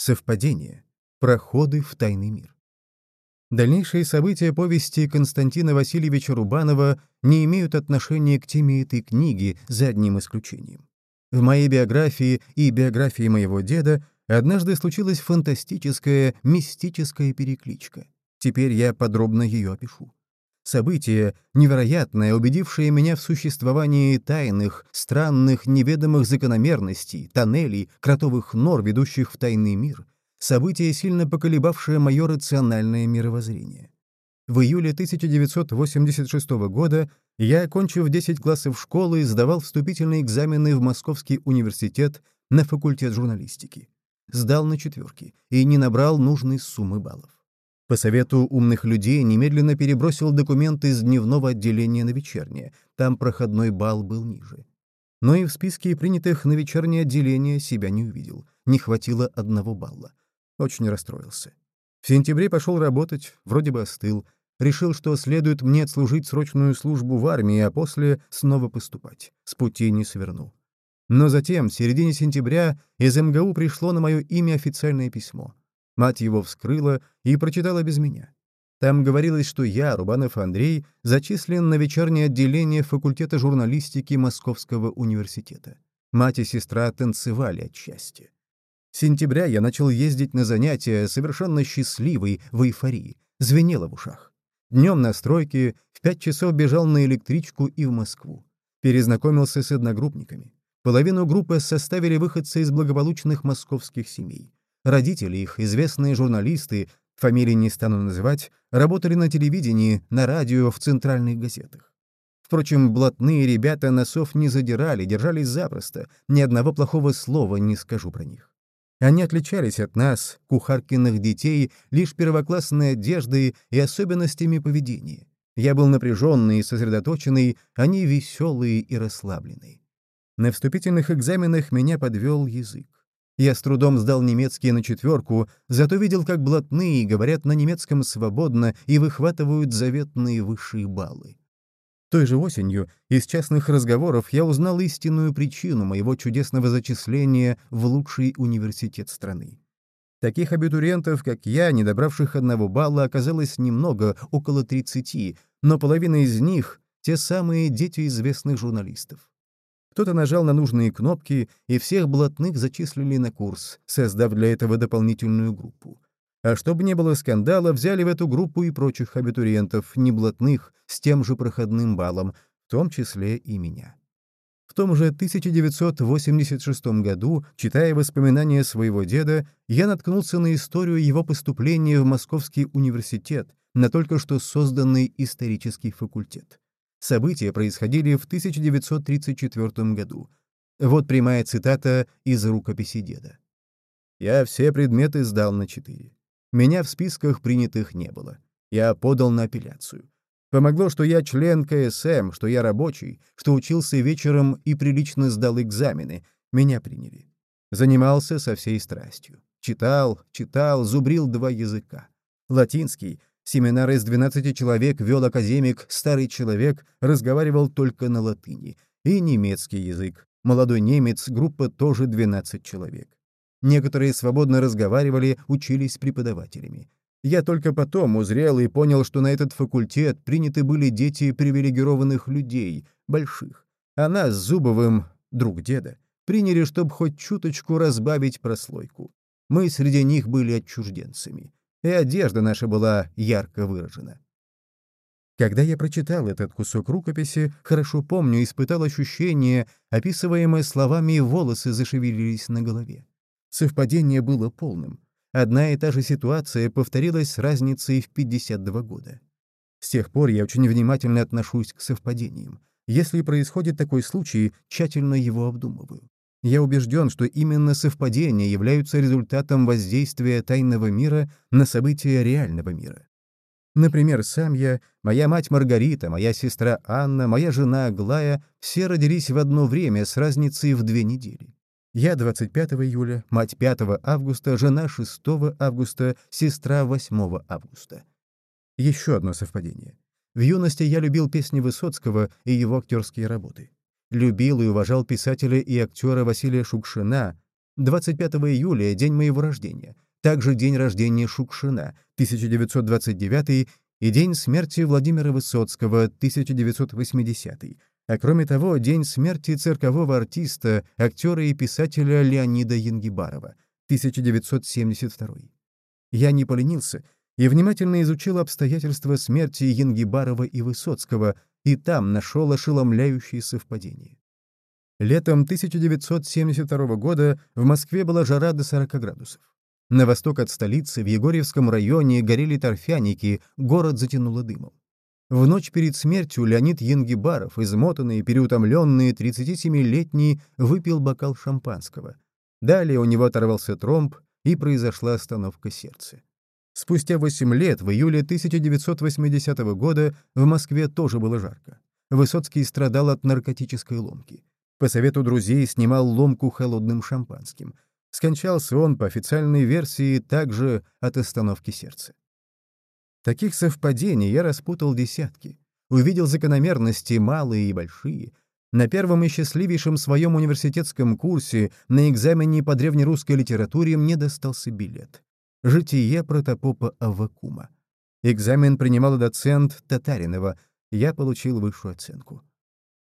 Совпадение. Проходы в тайный мир. Дальнейшие события повести Константина Васильевича Рубанова не имеют отношения к теме этой книги, за одним исключением. В моей биографии и биографии моего деда однажды случилась фантастическая, мистическая перекличка. Теперь я подробно ее опишу. Событие, невероятное, убедившее меня в существовании тайных, странных, неведомых закономерностей, тоннелей, кротовых нор, ведущих в тайный мир. Событие, сильно поколебавшее мое рациональное мировоззрение. В июле 1986 года я, окончив 10 классов школы, сдавал вступительные экзамены в Московский университет на факультет журналистики. Сдал на четверки и не набрал нужной суммы баллов. По совету умных людей немедленно перебросил документы из дневного отделения на вечернее, там проходной балл был ниже. Но и в списке принятых на вечернее отделение себя не увидел, не хватило одного балла. Очень расстроился. В сентябре пошел работать, вроде бы остыл, решил, что следует мне отслужить срочную службу в армии, а после снова поступать. С пути не свернул. Но затем, в середине сентября, из МГУ пришло на мое имя официальное письмо. Мать его вскрыла и прочитала без меня. Там говорилось, что я, Рубанов Андрей, зачислен на вечернее отделение факультета журналистики Московского университета. Мать и сестра танцевали от счастья. С сентября я начал ездить на занятия, совершенно счастливый, в эйфории. Звенело в ушах. Днем на стройке, в пять часов бежал на электричку и в Москву. Перезнакомился с одногруппниками. Половину группы составили выходцы из благополучных московских семей. Родители их, известные журналисты, фамилии не стану называть, работали на телевидении, на радио, в центральных газетах. Впрочем, блатные ребята носов не задирали, держались запросто, ни одного плохого слова не скажу про них. Они отличались от нас, кухаркиных детей, лишь первоклассной одеждой и особенностями поведения. Я был напряженный и сосредоточенный, они веселые и расслабленные. На вступительных экзаменах меня подвел язык. Я с трудом сдал немецкий на четверку, зато видел, как блатные говорят на немецком свободно и выхватывают заветные высшие баллы. Той же осенью из частных разговоров я узнал истинную причину моего чудесного зачисления в лучший университет страны. Таких абитуриентов, как я, не добравших одного балла, оказалось немного, около 30, но половина из них — те самые дети известных журналистов. Кто-то нажал на нужные кнопки, и всех блатных зачислили на курс, создав для этого дополнительную группу. А чтобы не было скандала, взяли в эту группу и прочих абитуриентов, не блатных, с тем же проходным баллом, в том числе и меня. В том же 1986 году, читая воспоминания своего деда, я наткнулся на историю его поступления в Московский университет, на только что созданный исторический факультет. События происходили в 1934 году. Вот прямая цитата из рукописи деда. «Я все предметы сдал на четыре. Меня в списках принятых не было. Я подал на апелляцию. Помогло, что я член КСМ, что я рабочий, что учился вечером и прилично сдал экзамены. Меня приняли. Занимался со всей страстью. Читал, читал, зубрил два языка. Латинский, Семинар из 12 человек вел академик, старый человек, разговаривал только на латыни. И немецкий язык. Молодой немец, группа тоже 12 человек. Некоторые свободно разговаривали, учились преподавателями. Я только потом узрел и понял, что на этот факультет приняты были дети привилегированных людей, больших. А нас с Зубовым, друг деда, приняли, чтобы хоть чуточку разбавить прослойку. Мы среди них были отчужденцами и одежда наша была ярко выражена. Когда я прочитал этот кусок рукописи, хорошо помню, испытал ощущение, описываемое словами волосы зашевелились на голове. Совпадение было полным. Одна и та же ситуация повторилась с разницей в 52 года. С тех пор я очень внимательно отношусь к совпадениям. Если происходит такой случай, тщательно его обдумываю. Я убежден, что именно совпадения являются результатом воздействия тайного мира на события реального мира. Например, сам я, моя мать Маргарита, моя сестра Анна, моя жена Аглая — все родились в одно время с разницей в две недели. Я 25 июля, мать 5 августа, жена 6 августа, сестра 8 августа. Еще одно совпадение. В юности я любил песни Высоцкого и его актерские работы любил и уважал писателя и актера Василия Шукшина, 25 июля — день моего рождения, также день рождения Шукшина, 1929 и день смерти Владимира Высоцкого, 1980 а кроме того, день смерти циркового артиста, актера и писателя Леонида Янгибарова, 1972. Я не поленился и внимательно изучил обстоятельства смерти Янгибарова и Высоцкого, и там нашел ошеломляющие совпадения. Летом 1972 года в Москве была жара до 40 градусов. На восток от столицы, в Егорьевском районе, горели торфяники, город затянуло дымом. В ночь перед смертью Леонид Янгибаров, измотанный переутомленный 37-летний, выпил бокал шампанского. Далее у него оторвался тромб, и произошла остановка сердца. Спустя 8 лет, в июле 1980 года, в Москве тоже было жарко. Высоцкий страдал от наркотической ломки. По совету друзей снимал ломку холодным шампанским. Скончался он, по официальной версии, также от остановки сердца. Таких совпадений я распутал десятки. Увидел закономерности, малые и большие. На первом и счастливейшем своем университетском курсе на экзамене по древнерусской литературе мне достался билет. «Житие протопопа Аввакума». Экзамен принимала доцент Татаринова. Я получил высшую оценку.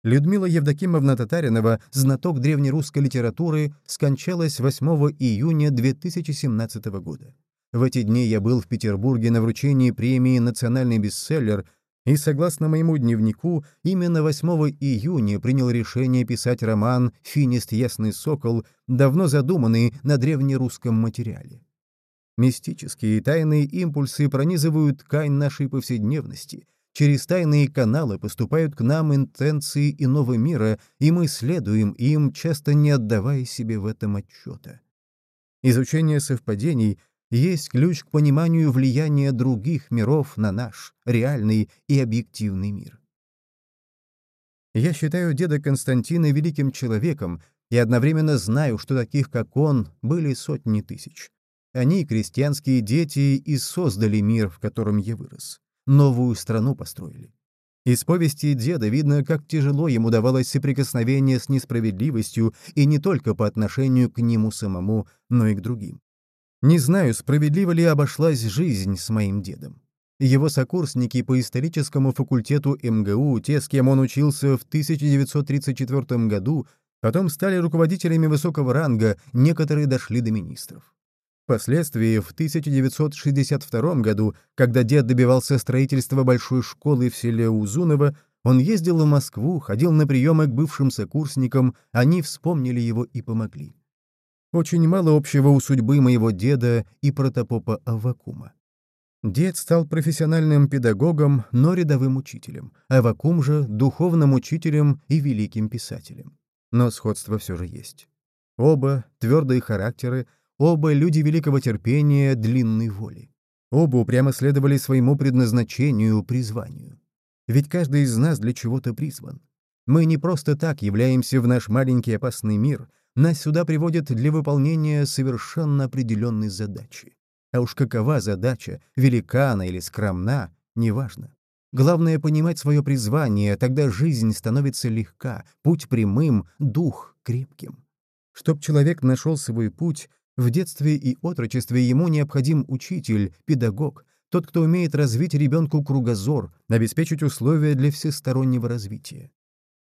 Людмила Евдокимовна Татаринова, знаток древнерусской литературы, скончалась 8 июня 2017 года. В эти дни я был в Петербурге на вручении премии «Национальный бестселлер», и, согласно моему дневнику, именно 8 июня принял решение писать роман «Финист Ясный Сокол», давно задуманный на древнерусском материале. Мистические и тайные импульсы пронизывают ткань нашей повседневности. Через тайные каналы поступают к нам интенции иного мира, и мы следуем им, часто не отдавая себе в этом отчета. Изучение совпадений — есть ключ к пониманию влияния других миров на наш, реальный и объективный мир. Я считаю деда Константина великим человеком и одновременно знаю, что таких, как он, были сотни тысяч. Они, крестьянские дети, и создали мир, в котором я вырос. Новую страну построили. Из повести деда видно, как тяжело ему давалось соприкосновение с несправедливостью и не только по отношению к нему самому, но и к другим. Не знаю, справедливо ли обошлась жизнь с моим дедом. Его сокурсники по историческому факультету МГУ, те, с кем он учился в 1934 году, потом стали руководителями высокого ранга, некоторые дошли до министров. Впоследствии, в 1962 году, когда дед добивался строительства большой школы в селе Узуново, он ездил в Москву, ходил на приемы к бывшим сокурсникам, они вспомнили его и помогли. Очень мало общего у судьбы моего деда и протопопа Аввакума. Дед стал профессиональным педагогом, но рядовым учителем, Аввакум же — духовным учителем и великим писателем. Но сходство все же есть. Оба — твердые характеры, оба — люди великого терпения, длинной воли. Оба упрямо следовали своему предназначению, призванию. Ведь каждый из нас для чего-то призван. Мы не просто так являемся в наш маленький опасный мир, нас сюда приводят для выполнения совершенно определенной задачи. А уж какова задача, велика она или скромна, неважно. Главное — понимать свое призвание, тогда жизнь становится легка, путь прямым, дух крепким. Чтоб человек нашел свой путь, в детстве и отрочестве ему необходим учитель, педагог, тот, кто умеет развить ребенку кругозор, обеспечить условия для всестороннего развития.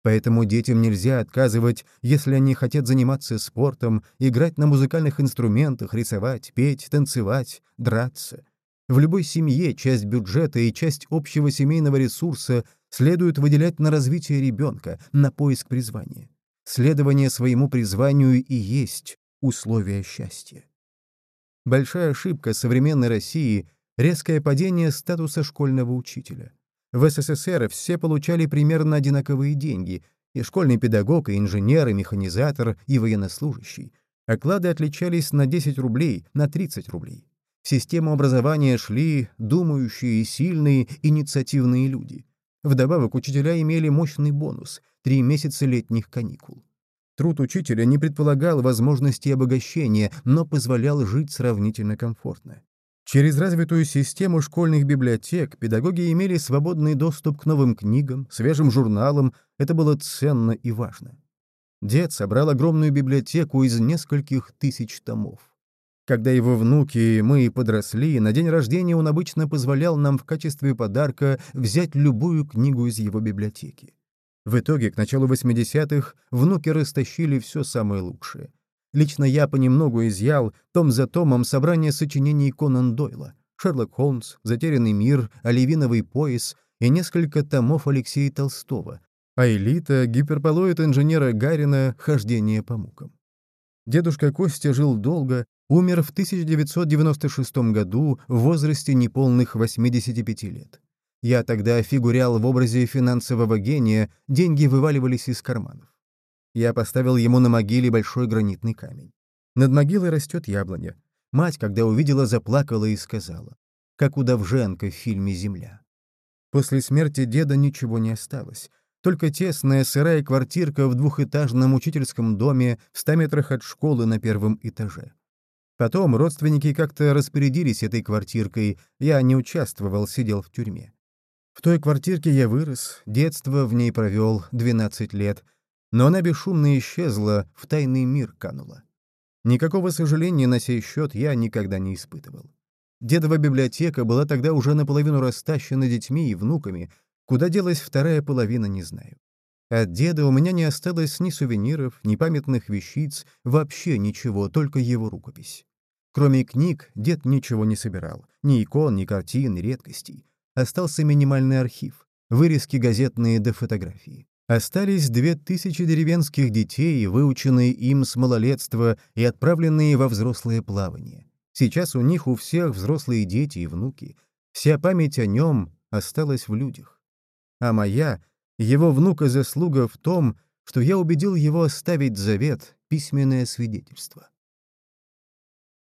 Поэтому детям нельзя отказывать, если они хотят заниматься спортом, играть на музыкальных инструментах, рисовать, петь, танцевать, драться. В любой семье часть бюджета и часть общего семейного ресурса следует выделять на развитие ребенка, на поиск призвания. Следование своему призванию и есть условие счастья. Большая ошибка современной России — резкое падение статуса школьного учителя. В СССР все получали примерно одинаковые деньги — и школьный педагог, и инженер, и механизатор, и военнослужащий. Оклады отличались на 10 рублей, на 30 рублей. В систему образования шли думающие, сильные, инициативные люди. Вдобавок учителя имели мощный бонус — три месяца летних каникул. Труд учителя не предполагал возможности обогащения, но позволял жить сравнительно комфортно. Через развитую систему школьных библиотек педагоги имели свободный доступ к новым книгам, свежим журналам, это было ценно и важно. Дед собрал огромную библиотеку из нескольких тысяч томов. Когда его внуки и мы подросли, на день рождения он обычно позволял нам в качестве подарка взять любую книгу из его библиотеки. В итоге, к началу 80-х, внуки растащили все самое лучшее. Лично я понемногу изъял том за томом собрание сочинений Конан Дойла, Шерлок Холмс, Затерянный мир, Оливиновый пояс и несколько томов Алексея Толстого, а элита, гиперполоид инженера Гарина, хождение по мукам. Дедушка Костя жил долго, умер в 1996 году в возрасте неполных 85 лет. Я тогда фигурял в образе финансового гения, деньги вываливались из карманов. Я поставил ему на могиле большой гранитный камень. Над могилой растет яблоня. Мать, когда увидела, заплакала и сказала, как у Довженко в фильме «Земля». После смерти деда ничего не осталось. Только тесная сырая квартирка в двухэтажном учительском доме в ста метрах от школы на первом этаже. Потом родственники как-то распорядились этой квартиркой, я не участвовал, сидел в тюрьме. В той квартирке я вырос, детство в ней провел 12 лет, но она бесшумно исчезла, в тайный мир канула. Никакого сожаления на сей счет я никогда не испытывал. Дедова библиотека была тогда уже наполовину растащена детьми и внуками, куда делась вторая половина, не знаю. От деда у меня не осталось ни сувениров, ни памятных вещиц, вообще ничего, только его рукопись. Кроме книг, дед ничего не собирал. Ни икон, ни картин, ни редкостей. Остался минимальный архив, вырезки газетные до фотографии. Остались две тысячи деревенских детей, выученные им с малолетства и отправленные во взрослое плавание. Сейчас у них у всех взрослые дети и внуки. Вся память о нем осталась в людях. А моя, его внука заслуга в том, что я убедил его оставить завет, письменное свидетельство.